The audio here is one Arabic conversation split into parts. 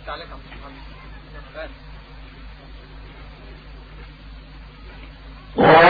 أمسك عليك يا محمد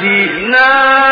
جئنا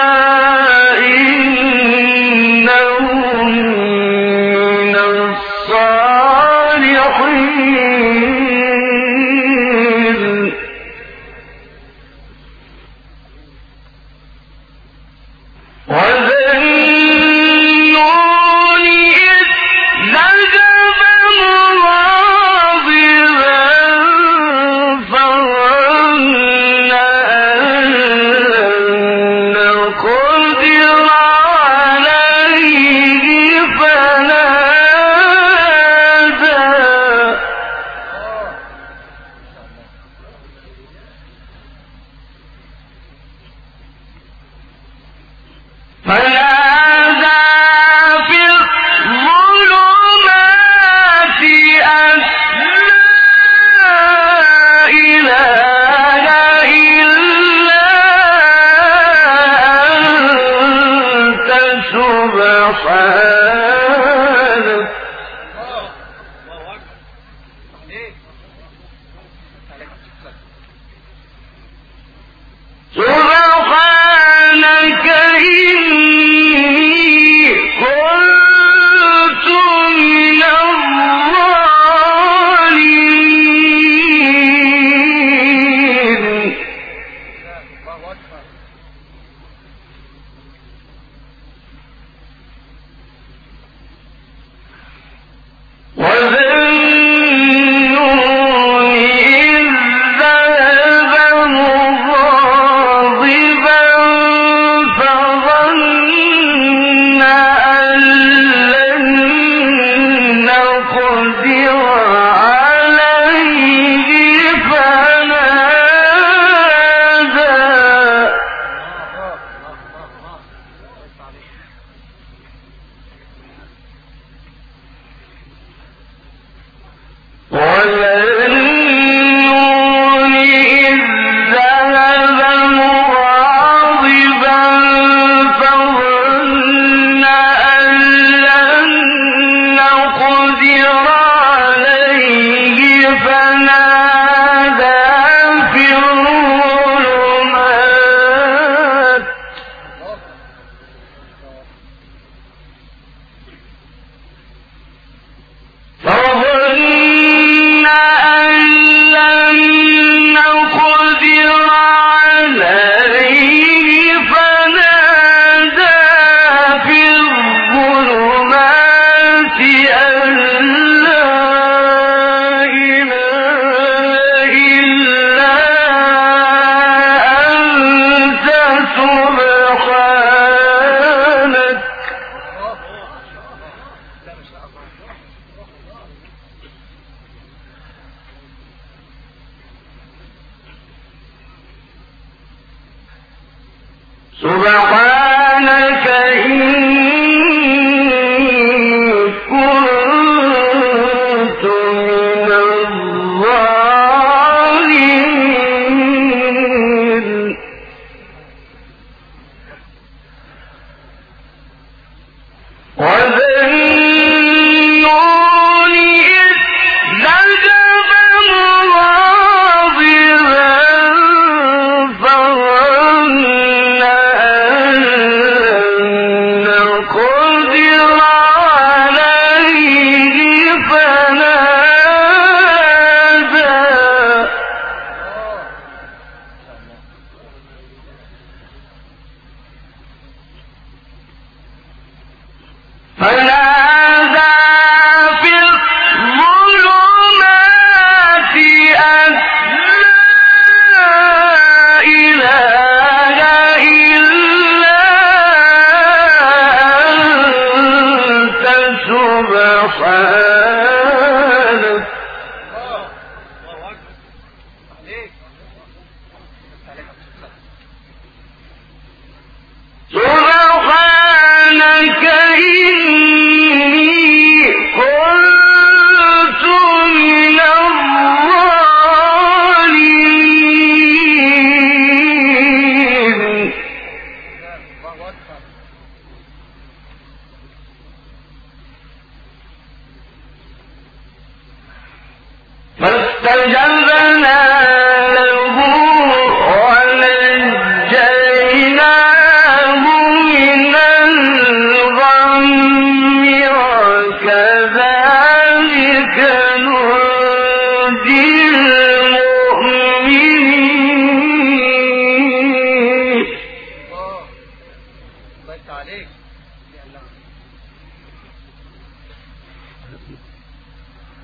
رد عليك.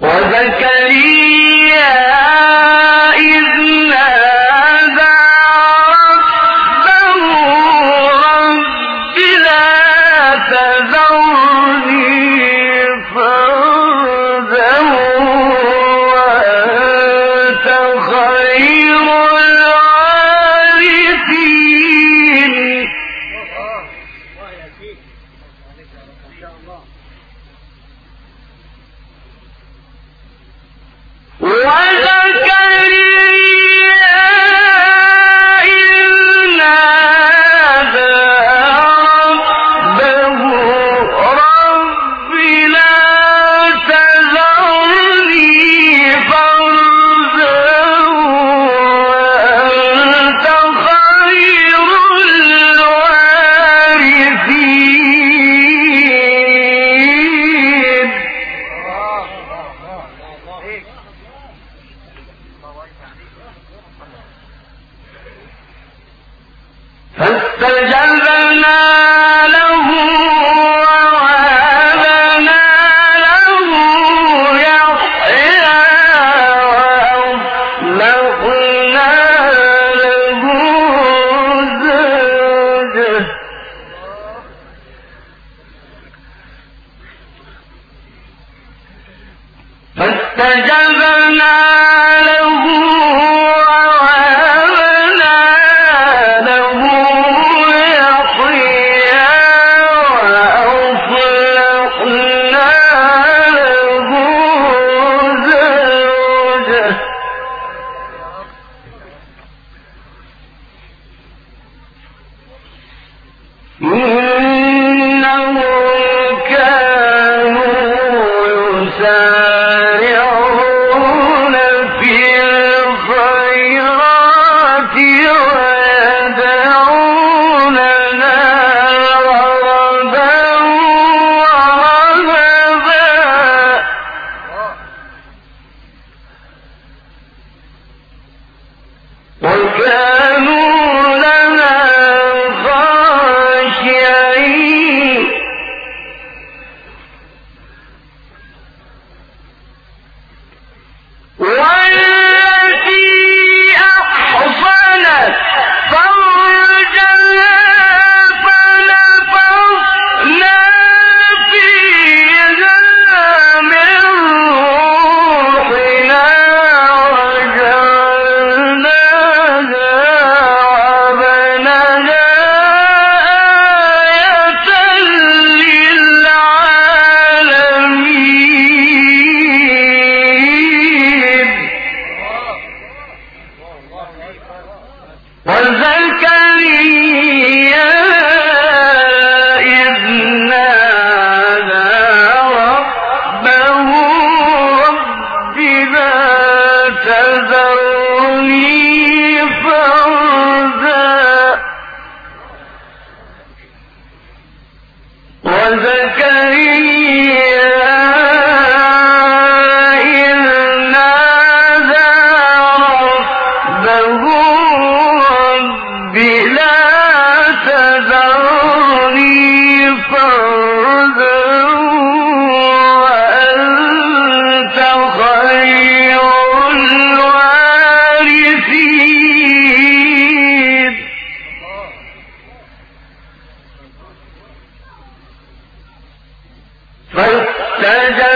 وزكريا إذ 人人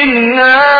واقترب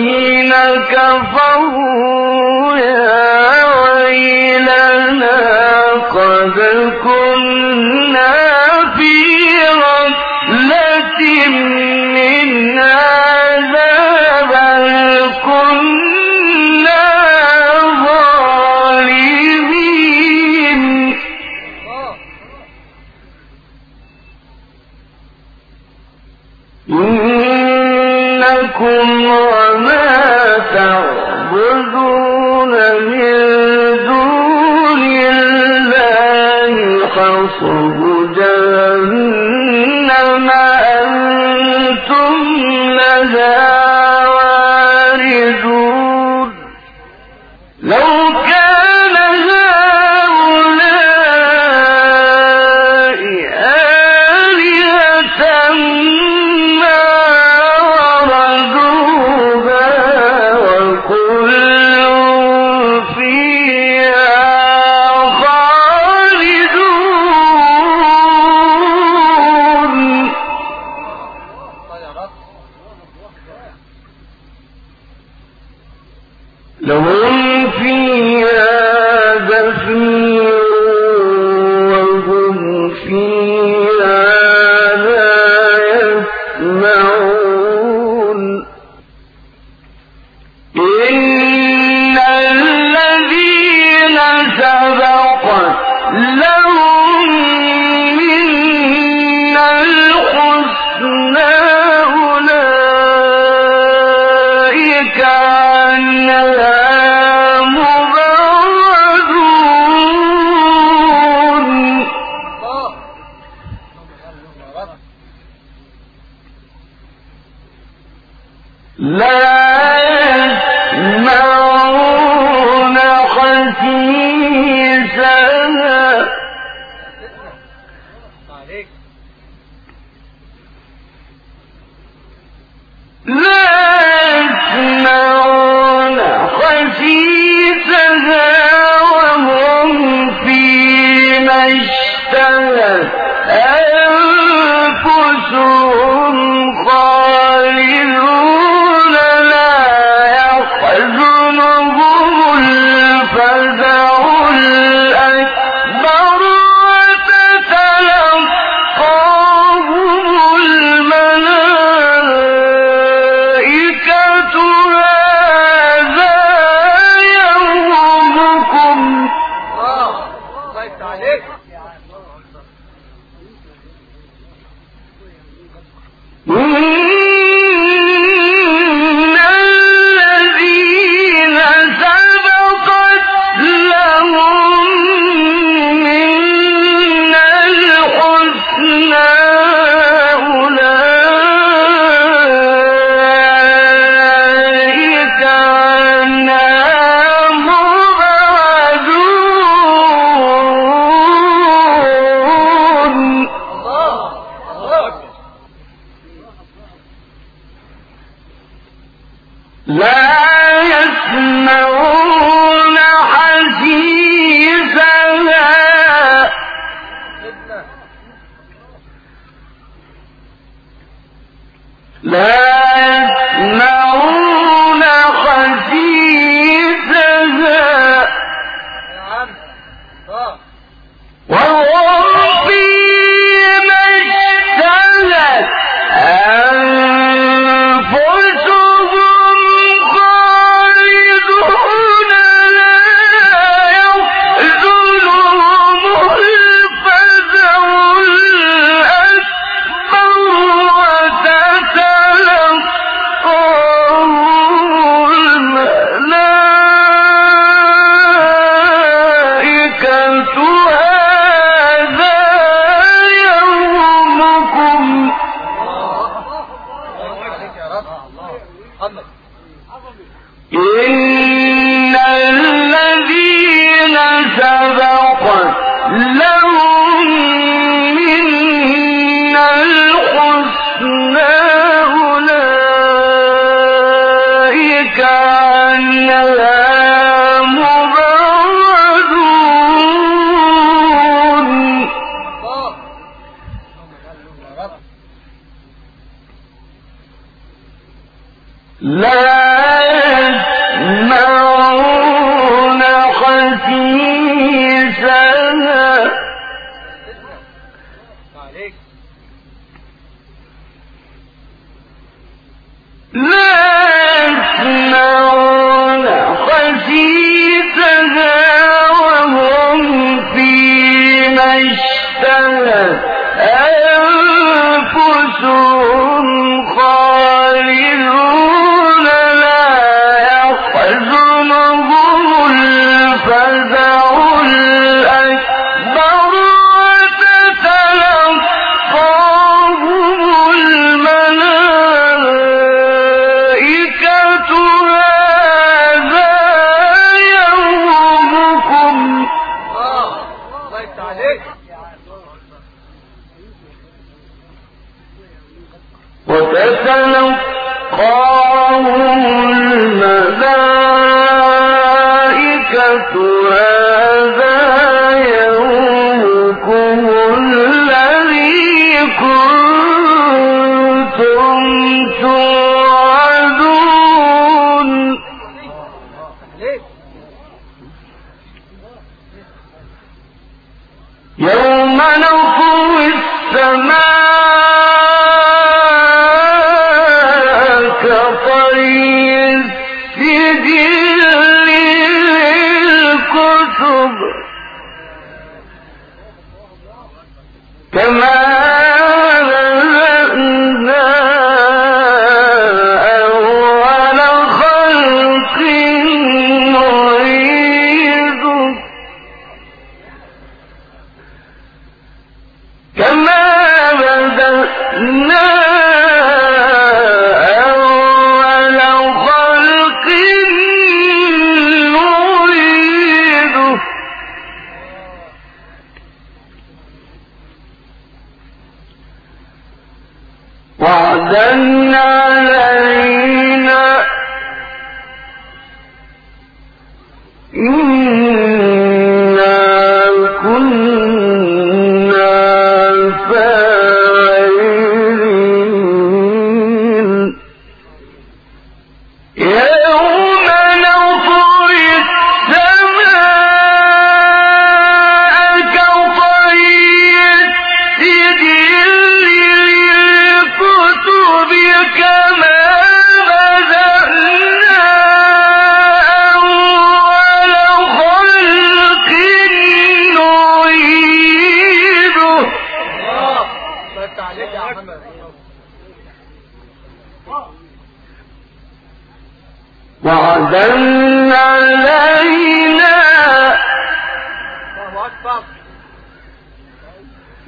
رسول The way الفزع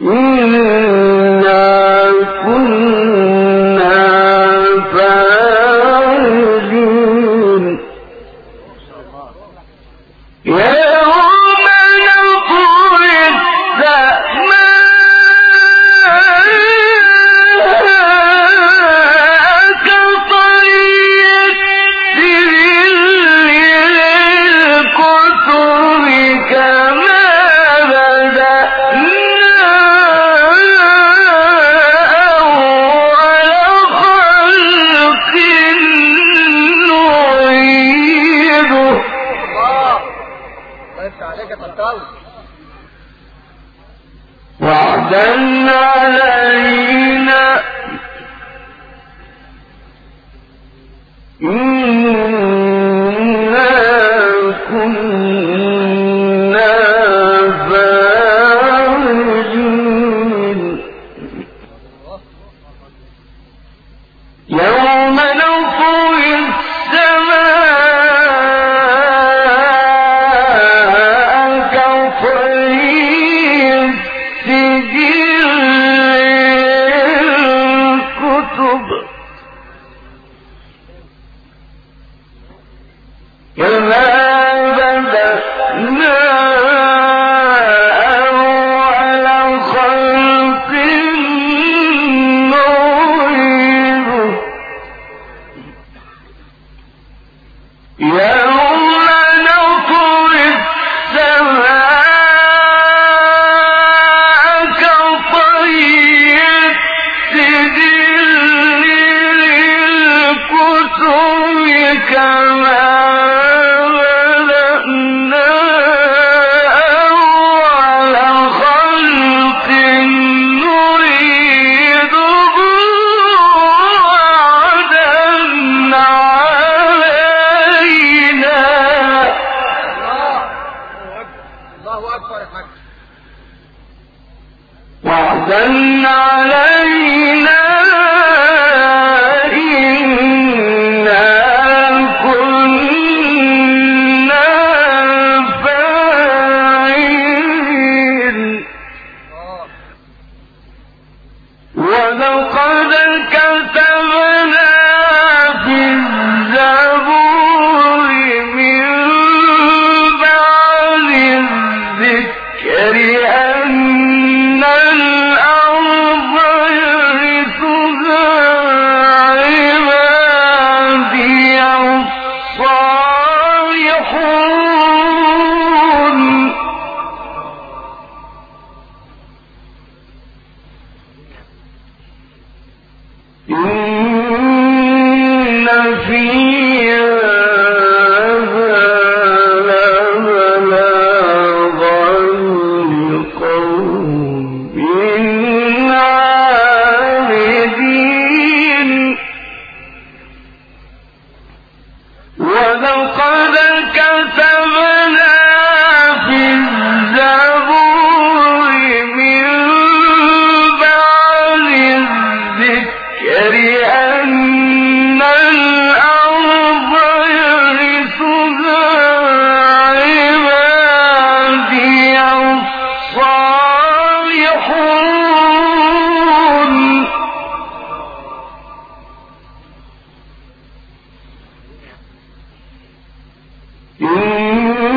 الصالحون إن